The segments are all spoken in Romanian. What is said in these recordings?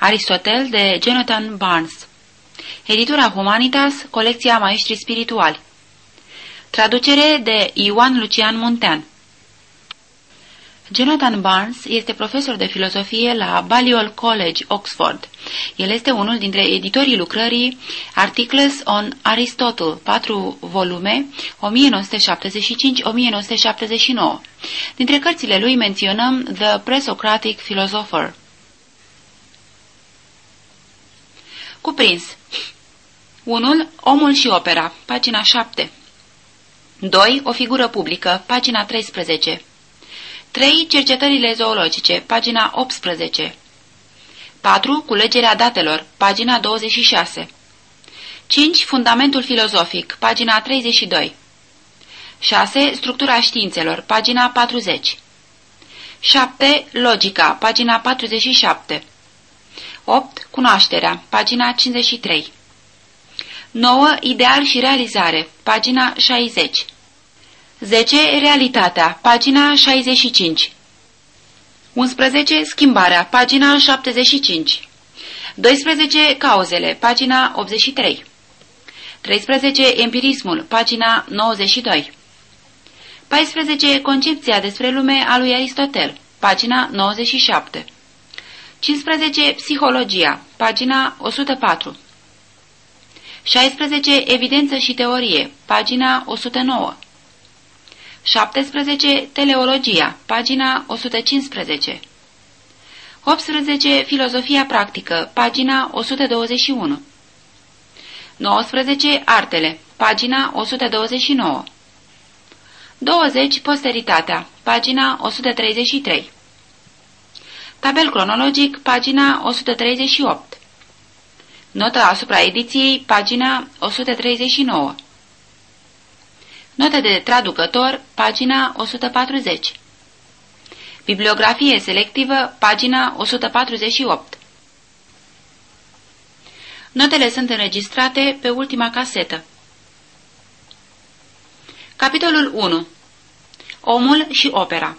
Aristotel de Jonathan Barnes Editura Humanitas, colecția Maestri Spirituali Traducere de Ioan Lucian Muntean Jonathan Barnes este profesor de filozofie la Balliol College, Oxford. El este unul dintre editorii lucrării Articles on Aristotle, 4 volume, 1975-1979. Dintre cărțile lui menționăm The Presocratic Philosopher. Cuprins 1. Omul și opera, pagina 7 2. O figură publică, pagina 13 3. Cercetările zoologice, pagina 18 4. Culegerea datelor, pagina 26 5. Fundamentul filozofic, pagina 32 6. Structura științelor, pagina 40 7. Logica, pagina 47 8. Cunoașterea, pagina 53 9. Ideal și realizare, pagina 60 10. Realitatea, pagina 65 11. Schimbarea, pagina 75 12. Cauzele, pagina 83 13. Empirismul, pagina 92 14. Concepția despre lume a lui Aristotel, pagina 97 15. Psihologia, pagina 104 16. Evidență și teorie, pagina 109 17. Teleologia, pagina 115 18. Filozofia practică, pagina 121 19. Artele, pagina 129 20. Posteritatea, pagina 133 Tabel cronologic, pagina 138 Notă asupra ediției, pagina 139 Notă de traducător, pagina 140. Bibliografie selectivă, pagina 148. Notele sunt înregistrate pe ultima casetă. Capitolul 1. Omul și opera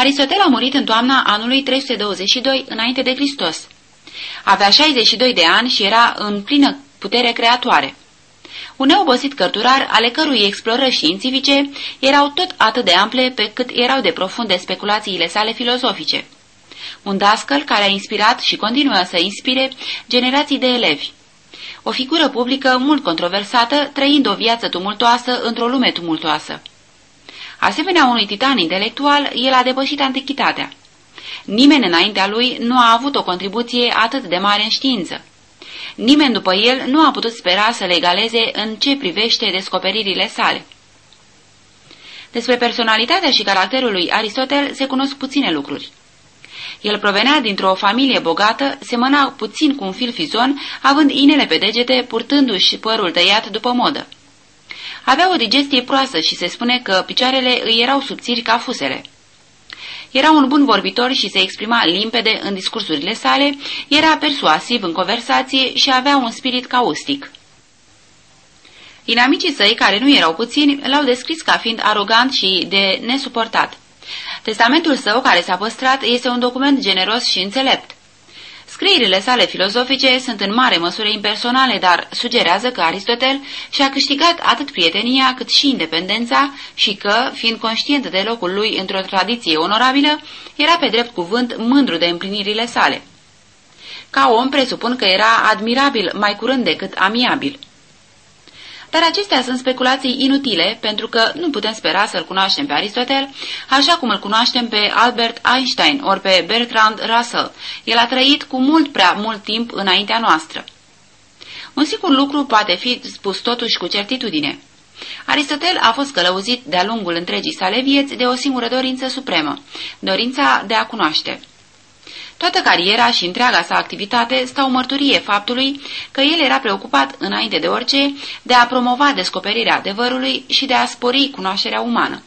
Aristotel a murit în toamna anului 322 înainte de Hristos. Avea 62 de ani și era în plină putere creatoare. Un neobosit cărturar, ale cărui explorări științifice erau tot atât de ample pe cât erau de profunde speculațiile sale filozofice. Un dascăl care a inspirat și continuă să inspire generații de elevi. O figură publică mult controversată, trăind o viață tumultoasă într-o lume tumultoasă. Asemenea unui titan intelectual, el a depășit antichitatea. Nimeni înaintea lui nu a avut o contribuție atât de mare în știință. Nimeni după el nu a putut spera să legaleze în ce privește descoperirile sale. Despre personalitatea și caracterul lui Aristotel se cunosc puține lucruri. El provenea dintr-o familie bogată, semăna puțin cu un fil fizon, având inele pe degete, purtându-și părul tăiat după modă. Avea o digestie proastă și se spune că picioarele îi erau subțiri ca fusele. Era un bun vorbitor și se exprima limpede în discursurile sale, era persuasiv în conversație și avea un spirit caustic. Inamicii săi, care nu erau puțini, l-au descris ca fiind arogant și de nesuportat. Testamentul său, care s-a păstrat, este un document generos și înțelept. Scrierile sale filozofice sunt în mare măsură impersonale, dar sugerează că Aristotel și-a câștigat atât prietenia cât și independența și că, fiind conștient de locul lui într-o tradiție onorabilă, era pe drept cuvânt mândru de împlinirile sale. Ca om presupun că era admirabil mai curând decât amiabil. Dar acestea sunt speculații inutile, pentru că nu putem spera să-l cunoaștem pe Aristotel, așa cum îl cunoaștem pe Albert Einstein ori pe Bertrand Russell. El a trăit cu mult prea mult timp înaintea noastră. Un singur lucru poate fi spus totuși cu certitudine. Aristotel a fost călăuzit de-a lungul întregii sale vieți de o singură dorință supremă, dorința de a cunoaște. Toată cariera și întreaga sa activitate stau mărturie faptului că el era preocupat, înainte de orice, de a promova descoperirea adevărului și de a spori cunoașterea umană.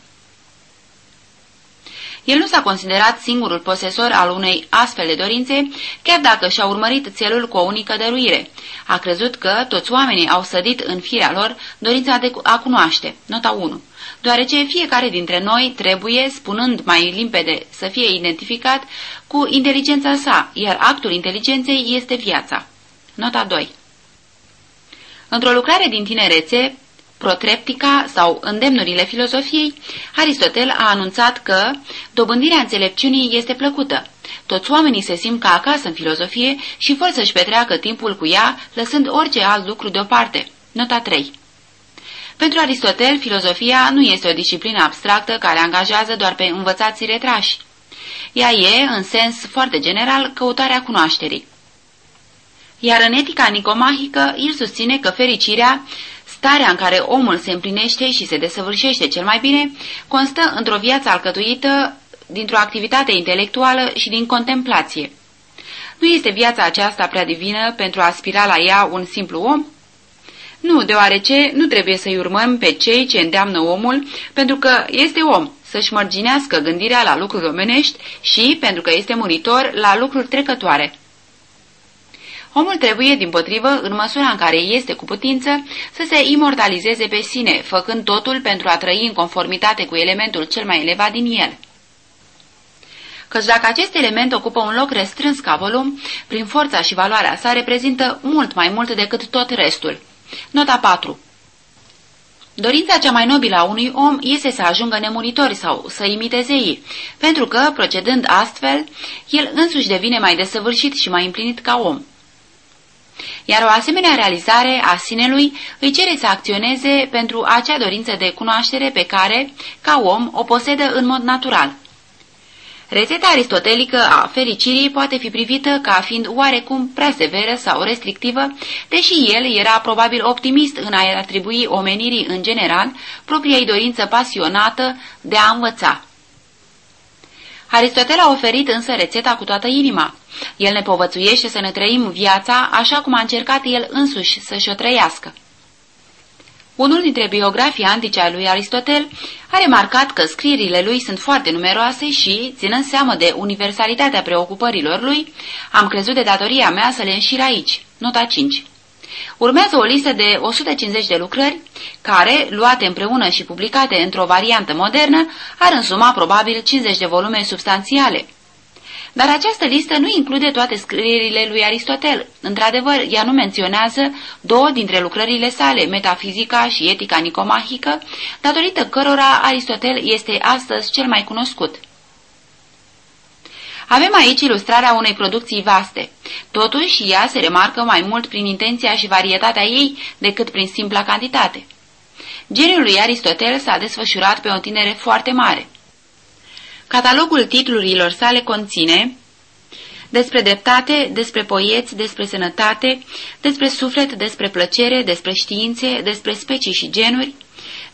El nu s-a considerat singurul posesor al unei astfel de dorințe, chiar dacă și-a urmărit țelul cu o unică dăruire. A crezut că toți oamenii au sădit în firea lor dorința de a cunoaște. Nota 1 deoarece fiecare dintre noi trebuie, spunând mai limpede, să fie identificat cu inteligența sa, iar actul inteligenței este viața. Nota 2 Într-o lucrare din tinerețe, Protreptica sau Îndemnurile filozofiei, Aristotel a anunțat că dobândirea înțelepciunii este plăcută. Toți oamenii se simt ca acasă în filozofie și vor să-și petreacă timpul cu ea, lăsând orice alt lucru deoparte. Nota 3 pentru Aristotel, filozofia nu este o disciplină abstractă care angajează doar pe învățații retrași. Ea e, în sens foarte general, căutarea cunoașterii. Iar în etica nicomahică, el susține că fericirea, starea în care omul se împlinește și se desăvârșește cel mai bine, constă într-o viață alcătuită dintr-o activitate intelectuală și din contemplație. Nu este viața aceasta prea divină pentru a aspira la ea un simplu om? Nu, deoarece nu trebuie să-i urmăm pe cei ce îndeamnă omul, pentru că este om, să-și mărginească gândirea la lucruri omenești și pentru că este muritor la lucruri trecătoare. Omul trebuie, din potrivă, în măsura în care este cu putință, să se imortalizeze pe sine, făcând totul pentru a trăi în conformitate cu elementul cel mai elevat din el. Căci dacă acest element ocupă un loc restrâns ca volum, prin forța și valoarea sa reprezintă mult mai mult decât tot restul. Nota 4 Dorința cea mai nobilă a unui om este să ajungă nemuritor sau să imite zeii, pentru că, procedând astfel, el însuși devine mai desăvârșit și mai împlinit ca om. Iar o asemenea realizare a sinelui îi cere să acționeze pentru acea dorință de cunoaștere pe care, ca om, o posedă în mod natural. Rețeta aristotelică a fericirii poate fi privită ca fiind oarecum prea severă sau restrictivă, deși el era probabil optimist în a atribui omenirii în general propriei dorință pasionată de a învăța. Aristotel a oferit însă rețeta cu toată inima. El ne povățuiește să ne trăim viața așa cum a încercat el însuși să-și o trăiască. Unul dintre biografii antice a lui Aristotel a remarcat că scrierile lui sunt foarte numeroase și, ținând seamă de universalitatea preocupărilor lui, am crezut de datoria mea să le înșir aici. Nota 5 Urmează o listă de 150 de lucrări, care, luate împreună și publicate într-o variantă modernă, ar însuma probabil 50 de volume substanțiale. Dar această listă nu include toate scrierile lui Aristotel. Într-adevăr, ea nu menționează două dintre lucrările sale, metafizica și etica nicomahică, datorită cărora Aristotel este astăzi cel mai cunoscut. Avem aici ilustrarea unei producții vaste. Totuși, ea se remarcă mai mult prin intenția și varietatea ei decât prin simpla cantitate. Geniul lui Aristotel s-a desfășurat pe o tinere foarte mare. Catalogul titlurilor sale conține despre dreptate, despre poieți, despre sănătate, despre suflet, despre plăcere, despre științe, despre specii și genuri,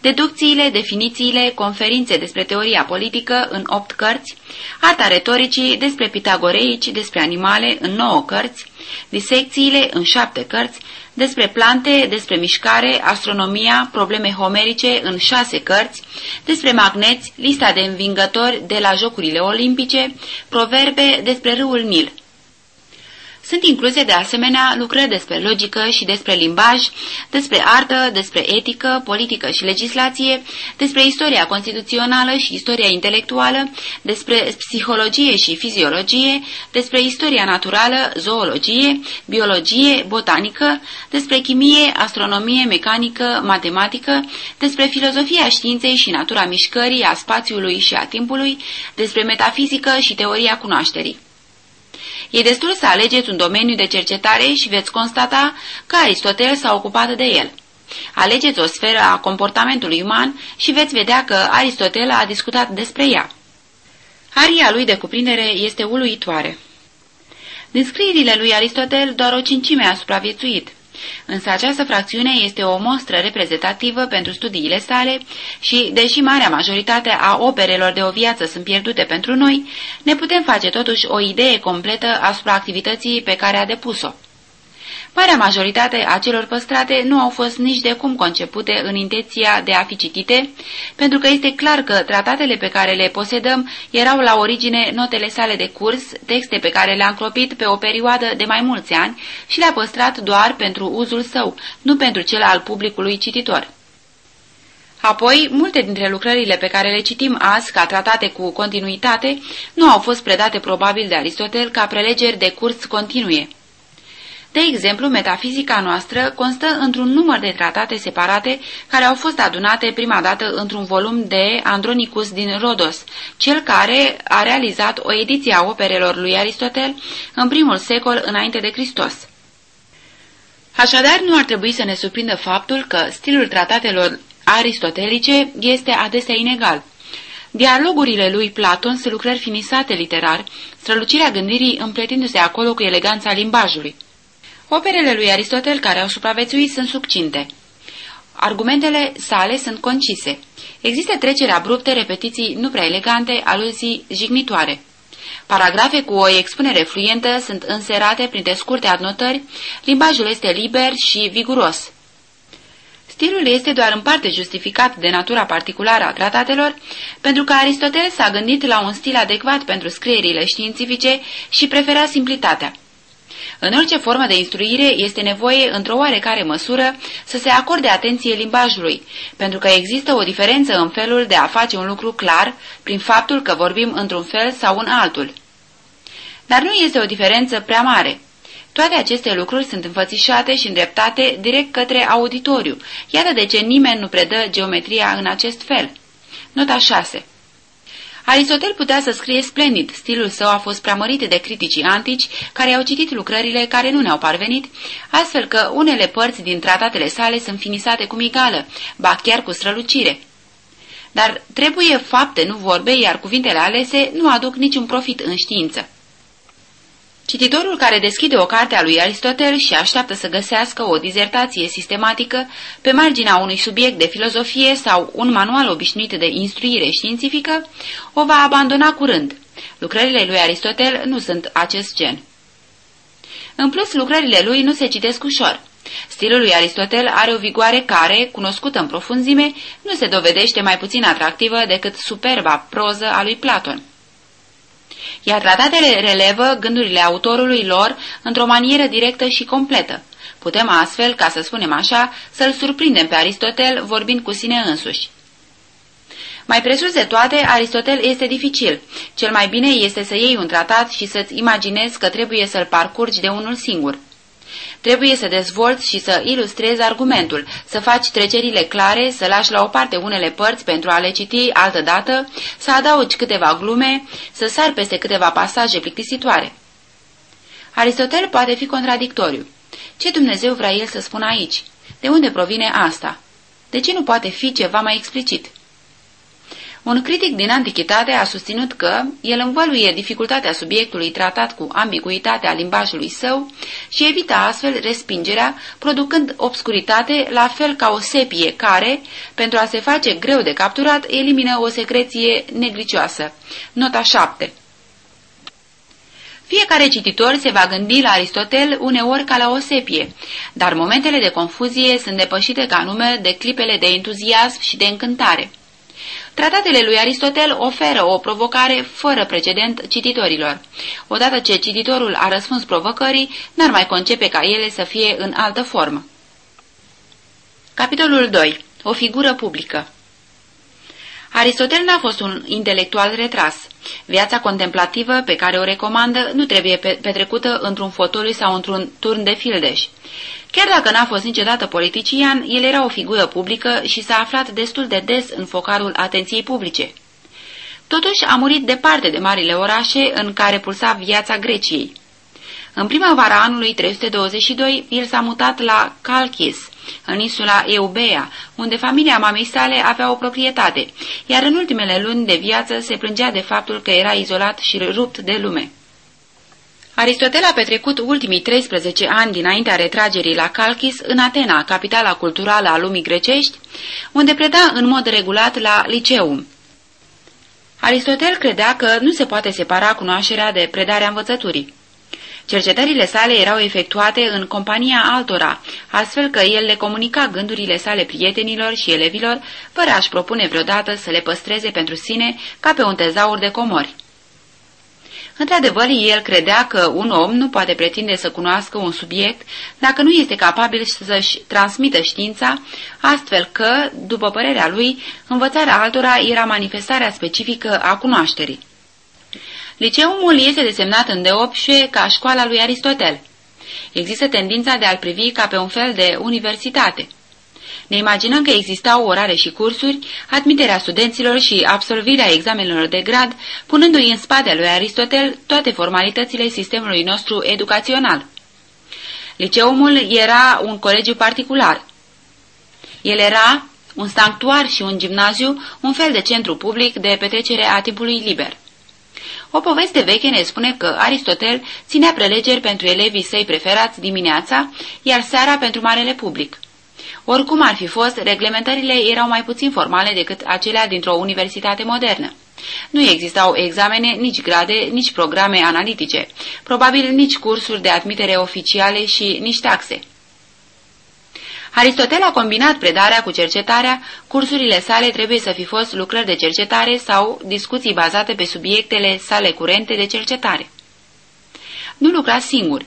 deducțiile, definițiile, conferințe despre teoria politică în opt cărți, arta retoricii despre pitagoreici, despre animale în nouă cărți, disecțiile în șapte cărți, despre plante, despre mișcare, astronomia, probleme homerice în șase cărți, despre magneți, lista de învingători de la Jocurile Olimpice, proverbe despre râul Nil. Sunt incluse de asemenea lucrări despre logică și despre limbaj, despre artă, despre etică, politică și legislație, despre istoria constituțională și istoria intelectuală, despre psihologie și fiziologie, despre istoria naturală, zoologie, biologie, botanică, despre chimie, astronomie, mecanică, matematică, despre filozofia științei și natura mișcării, a spațiului și a timpului, despre metafizică și teoria cunoașterii. E destul să alegeți un domeniu de cercetare și veți constata că Aristotel s-a ocupat de el. Alegeți o sferă a comportamentului uman și veți vedea că Aristotel a discutat despre ea. Aria lui de cuprindere este uluitoare. Din scrierile lui Aristotel, doar o cincime a supraviețuit. Însă această fracțiune este o mostră reprezentativă pentru studiile sale și, deși marea majoritate a operelor de o viață sunt pierdute pentru noi, ne putem face totuși o idee completă asupra activității pe care a depus-o. Marea majoritate a celor păstrate nu au fost nici de cum concepute în intenția de a fi citite, pentru că este clar că tratatele pe care le posedăm erau la origine notele sale de curs, texte pe care le-a încropit pe o perioadă de mai mulți ani și le-a păstrat doar pentru uzul său, nu pentru cel al publicului cititor. Apoi, multe dintre lucrările pe care le citim azi ca tratate cu continuitate nu au fost predate probabil de Aristotel ca prelegeri de curs continue. De exemplu, metafizica noastră constă într-un număr de tratate separate care au fost adunate prima dată într-un volum de Andronicus din Rodos, cel care a realizat o ediție a operelor lui Aristotel în primul secol înainte de Hristos. Așadar, nu ar trebui să ne surprindă faptul că stilul tratatelor aristotelice este adesea inegal. Dialogurile lui Platon sunt lucrări finisate literar, strălucirea gândirii împletindu-se acolo cu eleganța limbajului. Operele lui Aristotel care au supraviețuit sunt succinte. Argumentele sale sunt concise. Există treceri abrupte, repetiții nu prea elegante, aluzii jignitoare. Paragrafe cu o expunere fluentă sunt înserate printre scurte adnotări, limbajul este liber și viguros. Stilul este doar în parte justificat de natura particulară a tratatelor, pentru că Aristotel s-a gândit la un stil adecvat pentru scrierile științifice și prefera simplitatea. În orice formă de instruire este nevoie, într-o oarecare măsură, să se acorde atenție limbajului, pentru că există o diferență în felul de a face un lucru clar prin faptul că vorbim într-un fel sau în altul. Dar nu este o diferență prea mare. Toate aceste lucruri sunt înfățișate și îndreptate direct către auditoriu. Iată de ce nimeni nu predă geometria în acest fel. Nota 6 Aristotel putea să scrie splendid, stilul său a fost preamărit de criticii antici care au citit lucrările care nu ne-au parvenit, astfel că unele părți din tratatele sale sunt finisate cu migală, ba chiar cu strălucire. Dar trebuie fapte, nu vorbe, iar cuvintele alese nu aduc niciun profit în știință. Cititorul care deschide o carte a lui Aristotel și așteaptă să găsească o dizertație sistematică pe marginea unui subiect de filozofie sau un manual obișnuit de instruire științifică, o va abandona curând. Lucrările lui Aristotel nu sunt acest gen. În plus, lucrările lui nu se citesc ușor. Stilul lui Aristotel are o vigoare care, cunoscută în profunzime, nu se dovedește mai puțin atractivă decât superba proză a lui Platon iar tratatele relevă gândurile autorului lor într-o manieră directă și completă. Putem astfel, ca să spunem așa, să-l surprindem pe Aristotel vorbind cu sine însuși. Mai presus de toate, Aristotel este dificil. Cel mai bine este să iei un tratat și să-ți imaginezi că trebuie să-l parcurgi de unul singur. Trebuie să dezvolți și să ilustrezi argumentul, să faci trecerile clare, să lași la o parte unele părți pentru a le citi altă dată, să adaugi câteva glume, să sari peste câteva pasaje plictisitoare. Aristotel poate fi contradictoriu. Ce Dumnezeu vrea el să spună aici? De unde provine asta? De ce nu poate fi ceva mai explicit? Un critic din antichitate a susținut că el învăluie dificultatea subiectului tratat cu ambiguitatea limbajului său și evită astfel respingerea, producând obscuritate la fel ca o sepie care, pentru a se face greu de capturat, elimină o secreție neglicioasă. Nota 7 fiecare cititor se va gândi la Aristotel uneori ca la o sepie, dar momentele de confuzie sunt depășite ca nume de clipele de entuziasm și de încântare. Tratatele lui Aristotel oferă o provocare fără precedent cititorilor. Odată ce cititorul a răspuns provocării, n-ar mai concepe ca ele să fie în altă formă. Capitolul 2. O figură publică Aristotel n-a fost un intelectual retras. Viața contemplativă pe care o recomandă nu trebuie petrecută într-un fotoliu sau într-un turn de fildeș. Chiar dacă n-a fost niciodată politician, el era o figură publică și s-a aflat destul de des în focarul atenției publice. Totuși a murit departe de marile orașe în care pulsa viața Greciei. În primăvara anului 322, el s-a mutat la Calchis, în insula Eubea, unde familia mamei sale avea o proprietate, iar în ultimele luni de viață se plângea de faptul că era izolat și rupt de lume. Aristotel a petrecut ultimii 13 ani dinaintea retragerii la Calchis în Atena, capitala culturală a lumii grecești, unde preda în mod regulat la liceum. Aristotel credea că nu se poate separa cunoașterea de predarea învățăturii. Cercetările sale erau efectuate în compania altora, astfel că el le comunica gândurile sale prietenilor și elevilor, fără a-și propune vreodată să le păstreze pentru sine ca pe un tezaur de comori. Într-adevăr, el credea că un om nu poate pretinde să cunoască un subiect dacă nu este capabil să-și transmită știința, astfel că, după părerea lui, învățarea altora era manifestarea specifică a cunoașterii. Liceumul este desemnat în deopșe ca școala lui Aristotel. Există tendința de a-l privi ca pe un fel de universitate. Ne imaginăm că existau orare și cursuri, admiterea studenților și absolvirea examenelor de grad, punându-i în spatele lui Aristotel toate formalitățile sistemului nostru educațional. Liceumul era un colegiu particular. El era un sanctuar și un gimnaziu, un fel de centru public de petrecere a timpului liber. O poveste veche ne spune că Aristotel ținea prelegeri pentru elevii săi preferați dimineața, iar seara pentru marele public. Oricum ar fi fost, reglementările erau mai puțin formale decât acelea dintr-o universitate modernă. Nu existau examene, nici grade, nici programe analitice, probabil nici cursuri de admitere oficiale și nici taxe. Aristotel a combinat predarea cu cercetarea, cursurile sale trebuie să fi fost lucrări de cercetare sau discuții bazate pe subiectele sale curente de cercetare. Nu lucra singur.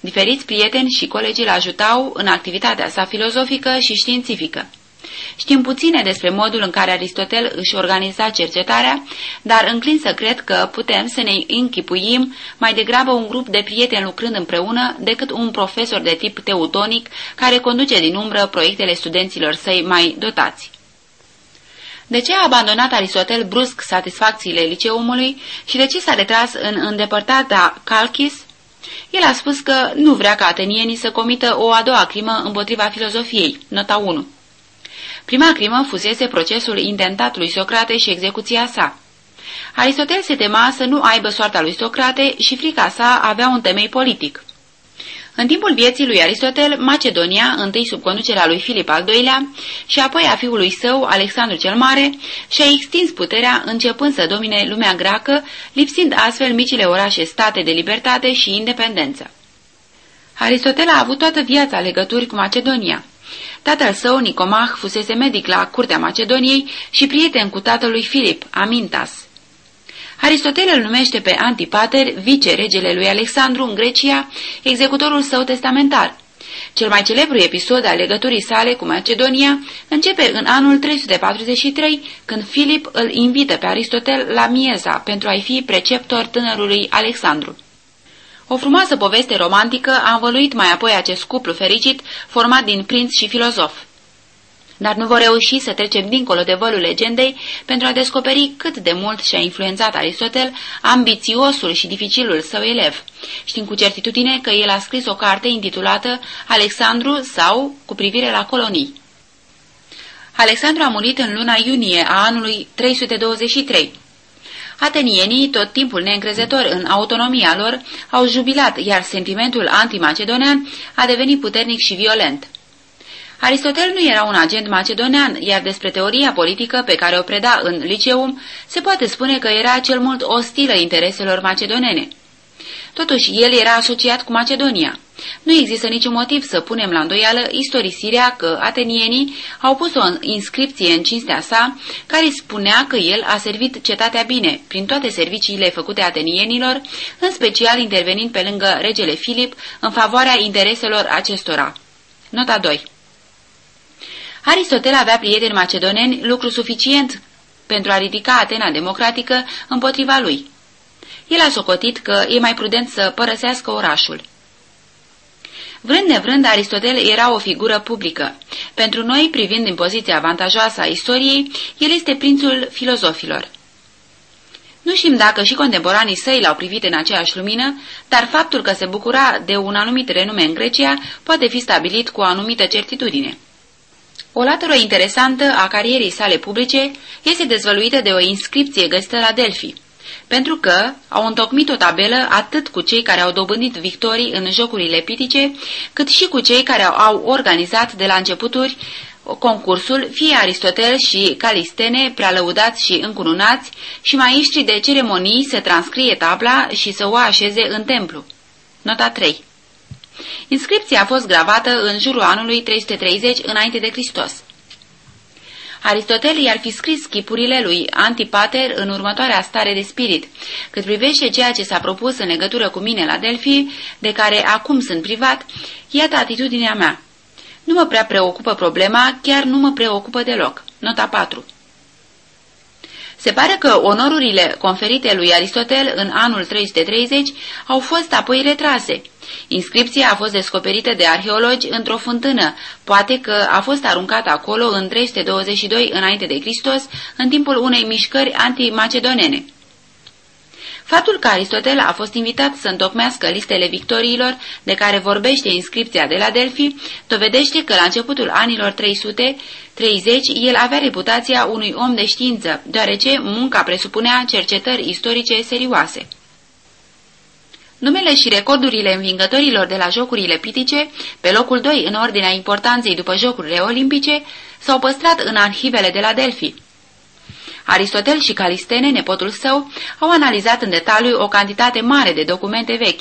Diferiți prieteni și colegi îl ajutau în activitatea sa filozofică și științifică. Știm puține despre modul în care Aristotel își organiza cercetarea, dar înclin să cred că putem să ne închipuim mai degrabă un grup de prieteni lucrând împreună decât un profesor de tip teutonic care conduce din umbră proiectele studenților săi mai dotați. De ce a abandonat Aristotel brusc satisfacțiile liceumului și de ce s-a retras în îndepărtata Calchis? El a spus că nu vrea ca atenienii să comită o a doua crimă împotriva filozofiei, nota 1. Prima crimă fusese procesul intentat lui Socrate și execuția sa. Aristotel se tema să nu aibă soarta lui Socrate și frica sa avea un temei politic. În timpul vieții lui Aristotel, Macedonia, întâi sub conducerea lui Filip al II-lea și apoi a fiului său, Alexandru cel Mare, și-a extins puterea începând să domine lumea greacă, lipsind astfel micile orașe state de libertate și independență. Aristotel a avut toată viața legături cu Macedonia. Tatăl său, Nicomah, fusese medic la curtea Macedoniei și prieten cu tatălui Filip, Amintas. Aristotel îl numește pe Antipater, vice-regele lui Alexandru în Grecia, executorul său testamentar. Cel mai celebru episod al legăturii sale cu Macedonia începe în anul 343, când Filip îl invită pe Aristotel la Mieza pentru a-i fi preceptor tânărului Alexandru. O frumoasă poveste romantică a învăluit mai apoi acest cuplu fericit, format din prinț și filozof. Dar nu vor reuși să trecem dincolo de vălul legendei pentru a descoperi cât de mult și-a influențat Aristotel ambițiosul și dificilul său elev. Știm cu certitudine că el a scris o carte intitulată Alexandru sau cu privire la colonii. Alexandru a murit în luna iunie a anului 323. Atenienii, tot timpul neîncrezători în autonomia lor, au jubilat, iar sentimentul antimacedonean a devenit puternic și violent. Aristotel nu era un agent macedonean, iar despre teoria politică pe care o preda în liceum, se poate spune că era cel mult ostilă intereselor macedonene. Totuși, el era asociat cu Macedonia. Nu există niciun motiv să punem la îndoială istorisirea că atenienii au pus o inscripție în cinstea sa care spunea că el a servit cetatea bine prin toate serviciile făcute atenienilor, în special intervenind pe lângă regele Filip în favoarea intereselor acestora. Nota 2 Aristotel avea prieteni macedoneni, lucru suficient pentru a ridica Atena democratică împotriva lui. El a socotit că e mai prudent să părăsească orașul. Vrând nevrând, Aristotel era o figură publică. Pentru noi, privind din poziția avantajoasă a istoriei, el este prințul filozofilor. Nu știm dacă și contemporanii săi l-au privit în aceeași lumină, dar faptul că se bucura de un anumit renume în Grecia poate fi stabilit cu o anumită certitudine. O latură interesantă a carierei sale publice este dezvăluită de o inscripție găsită la Delphi pentru că au întocmit o tabelă atât cu cei care au dobândit victorii în jocurile pitice, cât și cu cei care au organizat de la începuturi concursul, fie Aristotel și Calistene, prea lăudați și încununați, și maestrii de ceremonii să transcrie tabla și să o așeze în templu. Nota 3 Inscripția a fost gravată în jurul anului 330 înainte de Hristos. Aristotel i-ar fi scris chipurile lui Antipater în următoarea stare de spirit. Cât privește ceea ce s-a propus în legătură cu mine la Delphi, de care acum sunt privat, iată atitudinea mea. Nu mă prea preocupă problema, chiar nu mă preocupă deloc. Nota 4 se pare că onorurile conferite lui Aristotel în anul 330 au fost apoi retrase. Inscripția a fost descoperită de arheologi într-o fântână, poate că a fost aruncată acolo în 322 înainte de Hristos, în timpul unei mișcări antimacedonene. Faptul că Aristotel a fost invitat să întocmească listele victoriilor de care vorbește inscripția de la Delphi, dovedește că la începutul anilor 330 el avea reputația unui om de știință, deoarece munca presupunea cercetări istorice serioase. Numele și recordurile învingătorilor de la jocurile pitice, pe locul 2 în ordinea importanței după jocurile olimpice, s-au păstrat în arhivele de la Delphi. Aristotel și Calistene, nepotul său, au analizat în detaliu o cantitate mare de documente vechi.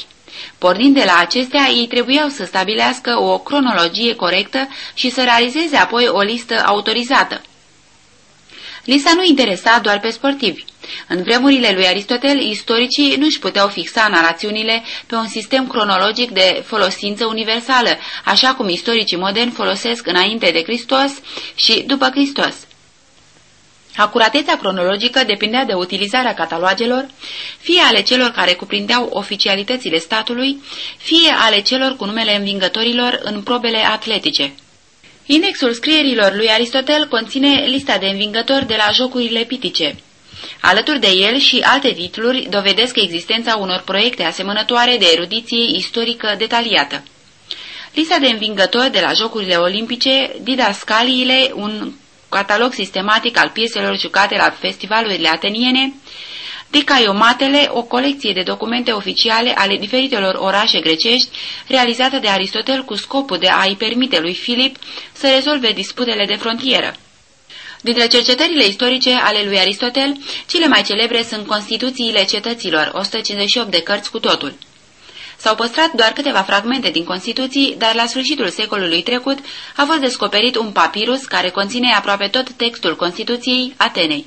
Pornind de la acestea, ei trebuiau să stabilească o cronologie corectă și să realizeze apoi o listă autorizată. Lista nu interesa doar pe sportivi. În vremurile lui Aristotel, istoricii nu își puteau fixa narațiunile pe un sistem cronologic de folosință universală, așa cum istoricii moderni folosesc înainte de Hristos și după Hristos. Acuratețea cronologică depindea de utilizarea catalogelor, fie ale celor care cuprindeau oficialitățile statului, fie ale celor cu numele învingătorilor în probele atletice. Indexul scrierilor lui Aristotel conține lista de învingători de la jocurile pitice. Alături de el și alte titluri dovedesc existența unor proiecte asemănătoare de erudiție istorică detaliată. Lista de învingători de la Jocurile Olimpice, didascaliile, un catalog sistematic al pieselor jucate la festivalurile ateniene, Decaiomatele, o colecție de documente oficiale ale diferitelor orașe grecești, realizată de Aristotel cu scopul de a-i permite lui Filip să rezolve disputele de frontieră. Dintre cercetările istorice ale lui Aristotel, cele mai celebre sunt Constituțiile cetăților, 158 de cărți cu totul. S-au păstrat doar câteva fragmente din Constituții, dar la sfârșitul secolului trecut a fost descoperit un papirus care conține aproape tot textul Constituției Atenei.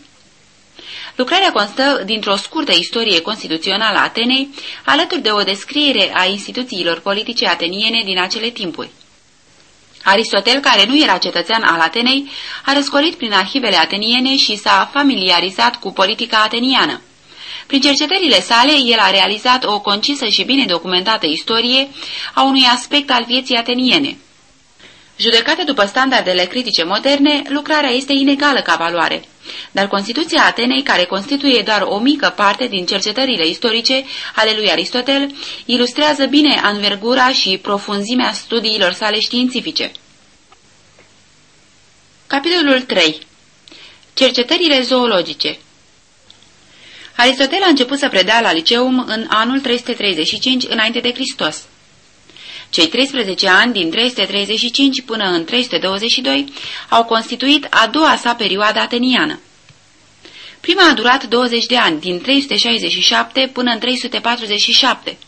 Lucrarea constă dintr-o scurtă istorie constituțională a Atenei, alături de o descriere a instituțiilor politice ateniene din acele timpuri. Aristotel, care nu era cetățean al Atenei, a răscolit prin arhivele ateniene și s-a familiarizat cu politica ateniană. Prin cercetările sale, el a realizat o concisă și bine documentată istorie a unui aspect al vieții ateniene. Judecată după standardele critice moderne, lucrarea este inegală ca valoare. Dar Constituția Atenei, care constituie doar o mică parte din cercetările istorice ale lui Aristotel, ilustrează bine anvergura și profunzimea studiilor sale științifice. Capitolul 3 Cercetările zoologice Aristotel a început să predea la liceum în anul 335 înainte de Hristos. Cei 13 ani din 335 până în 322 au constituit a doua sa perioadă ateniană. Prima a durat 20 de ani, din 367 până în 347.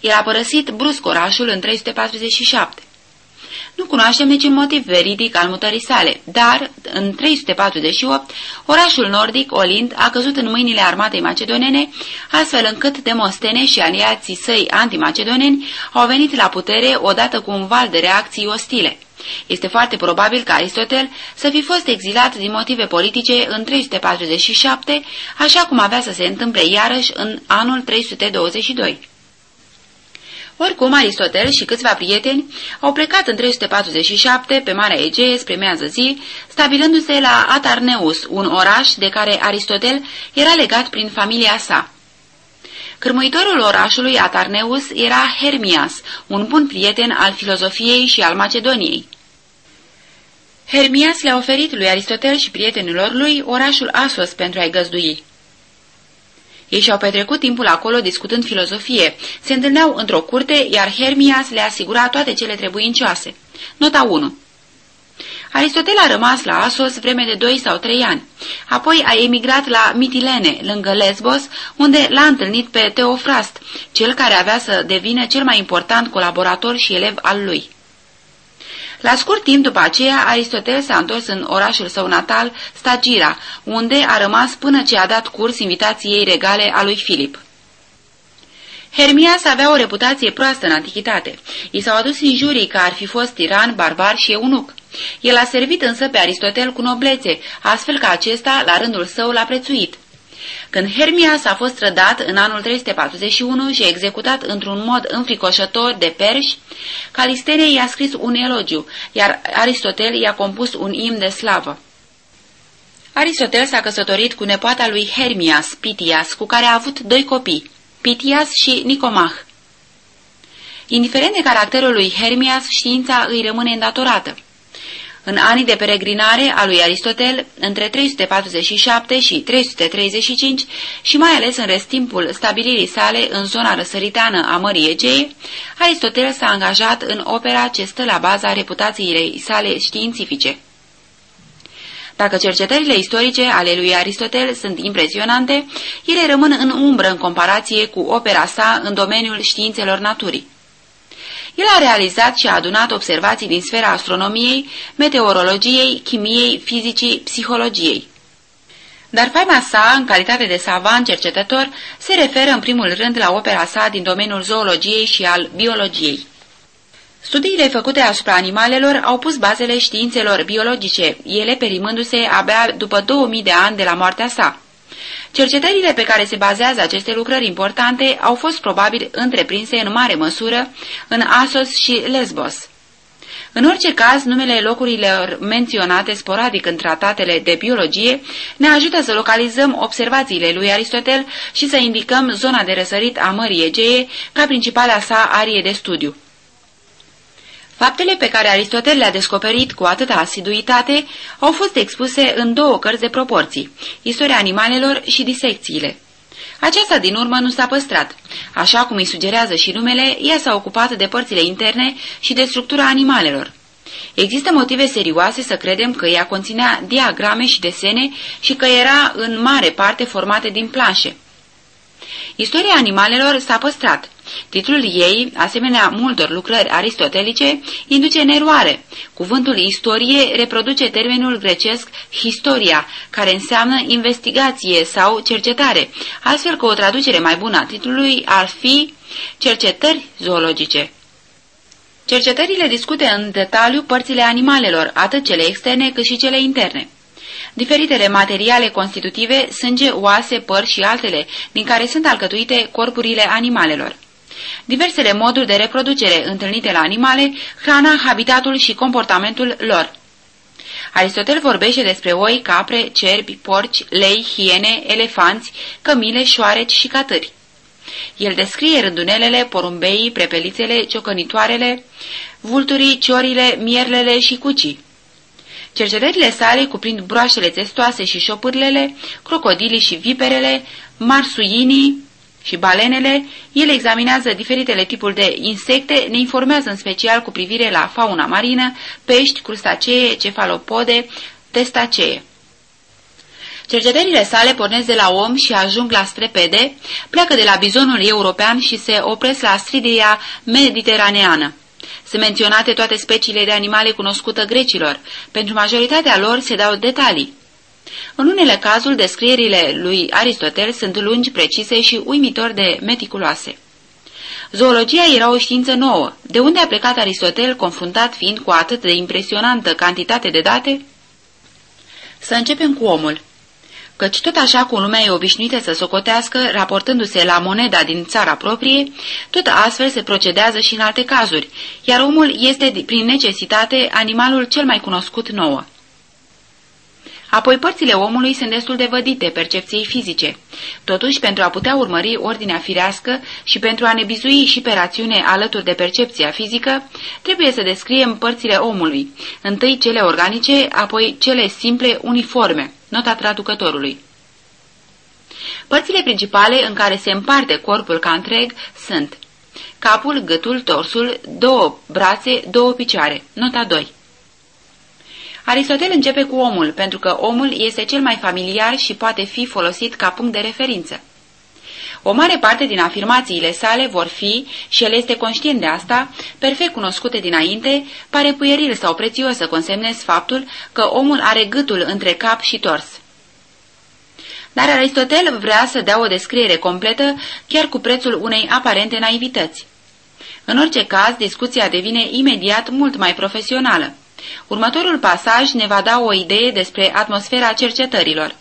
El a părăsit brusc orașul în 347. Nu cunoaștem niciun motiv veridic al mutării sale, dar, în 348, orașul nordic, Olind, a căzut în mâinile armatei macedonene, astfel încât Demostene și aliații săi antimacedoneni au venit la putere odată cu un val de reacții ostile. Este foarte probabil ca Aristotel să fi fost exilat din motive politice în 347, așa cum avea să se întâmple iarăși în anul 322. Oricum, Aristotel și câțiva prieteni au plecat în 347 pe Marea Egee spre mează zi, stabilându-se la Atarneus, un oraș de care Aristotel era legat prin familia sa. Cârmuitorul orașului Atarneus era Hermias, un bun prieten al filozofiei și al Macedoniei. Hermias le-a oferit lui Aristotel și prietenilor lui orașul Asos pentru a-i găzdui. Ei și-au petrecut timpul acolo discutând filozofie. Se întâlneau într-o curte, iar Hermias le asigura toate cele trebuincioase. Nota 1 Aristotel a rămas la Asos vreme de doi sau trei ani. Apoi a emigrat la Mitilene, lângă Lesbos, unde l-a întâlnit pe Teofrast, cel care avea să devină cel mai important colaborator și elev al lui. La scurt timp după aceea, Aristotel s-a întors în orașul său natal, Stagira, unde a rămas până ce a dat curs invitației regale a lui Filip. Hermias avea o reputație proastă în antichitate. I s-au adus injurii că ar fi fost tiran, barbar și eunuc. El a servit însă pe Aristotel cu noblețe, astfel că acesta, la rândul său, l-a prețuit. Când Hermias a fost trădat în anul 341 și executat într-un mod înfricoșător de perși, Calistene i-a scris un elogiu, iar Aristotel i-a compus un imn de slavă. Aristotel s-a căsătorit cu nepoata lui Hermias, Pitias, cu care a avut doi copii, Pitias și Nicomach. Indiferent de caracterul lui Hermias, știința îi rămâne îndatorată. În anii de peregrinare a lui Aristotel, între 347 și 335 și mai ales în restimpul stabilirii sale în zona răsăriteană a Mării Egee, Aristotel s-a angajat în opera ce stă la baza reputației sale științifice. Dacă cercetările istorice ale lui Aristotel sunt impresionante, ele rămân în umbră în comparație cu opera sa în domeniul științelor naturii. El a realizat și a adunat observații din sfera astronomiei, meteorologiei, chimiei, fizicii, psihologiei. Dar faima sa, în calitate de savant cercetător, se referă în primul rând la opera sa din domeniul zoologiei și al biologiei. Studiile făcute asupra animalelor au pus bazele științelor biologice, ele perimându-se abia după 2000 de ani de la moartea sa. Cercetările pe care se bazează aceste lucrări importante au fost probabil întreprinse în mare măsură în Asos și Lesbos. În orice caz, numele locurilor menționate sporadic în tratatele de biologie ne ajută să localizăm observațiile lui Aristotel și să indicăm zona de răsărit a Mării Egee ca principala sa arie de studiu. Faptele pe care Aristotel le-a descoperit cu atâta asiduitate au fost expuse în două cărți de proporții, Istoria animalelor și disecțiile. Aceasta din urmă nu s-a păstrat. Așa cum îi sugerează și numele, ea s-a ocupat de părțile interne și de structura animalelor. Există motive serioase să credem că ea conținea diagrame și desene și că era în mare parte formată din planșe. Istoria animalelor s-a păstrat. Titlul ei, asemenea multor lucrări aristotelice, induce în eroare. Cuvântul istorie reproduce termenul grecesc historia, care înseamnă investigație sau cercetare, astfel că o traducere mai bună a titlului ar fi cercetări zoologice. Cercetările discute în detaliu părțile animalelor, atât cele externe cât și cele interne. Diferitele materiale constitutive, sânge, oase, păr și altele, din care sunt alcătuite corpurile animalelor. Diversele moduri de reproducere întâlnite la animale, hrana, habitatul și comportamentul lor. Aristotel vorbește despre oi, capre, cerbi, porci, lei, hiene, elefanți, cămile, șoareci și catări. El descrie rândunelele, porumbeii, prepelițele, ciocănitoarele, vulturii, ciorile, mierlele și cucii. Cercetările sale cuprind broașele testoase și șopârlele, crocodilii și viperele, marsuinii și balenele, el examinează diferitele tipuri de insecte, ne informează în special cu privire la fauna marină, pești, crustacee, cefalopode, testacee. Cercetările sale pornesc de la om și ajung la strepede, pleacă de la bizonul european și se opresc la stridia mediteraneană. Sunt menționate toate speciile de animale cunoscute grecilor. Pentru majoritatea lor se dau detalii. În unele cazuri, descrierile lui Aristotel sunt lungi, precise și uimitor de meticuloase. Zoologia era o știință nouă, de unde a plecat Aristotel confruntat fiind cu atât de impresionantă cantitate de date? Să începem cu omul căci tot așa cum lumea e obișnuită să socotească, raportându-se la moneda din țara proprie, tot astfel se procedează și în alte cazuri, iar omul este, prin necesitate, animalul cel mai cunoscut nouă. Apoi părțile omului sunt destul de vădite percepției fizice. Totuși, pentru a putea urmări ordinea firească și pentru a ne bizui și pe rațiune alături de percepția fizică, trebuie să descriem părțile omului, întâi cele organice, apoi cele simple uniforme, nota traducătorului. Părțile principale în care se împarte corpul ca întreg sunt capul, gâtul, torsul, două brațe, două picioare, nota 2. Aristotel începe cu omul, pentru că omul este cel mai familiar și poate fi folosit ca punct de referință. O mare parte din afirmațiile sale vor fi, și el este conștient de asta, perfect cunoscute dinainte, pare puieril sau prețios să consemnez faptul că omul are gâtul între cap și tors. Dar Aristotel vrea să dea o descriere completă, chiar cu prețul unei aparente naivități. În orice caz, discuția devine imediat mult mai profesională. Următorul pasaj ne va da o idee despre atmosfera cercetărilor.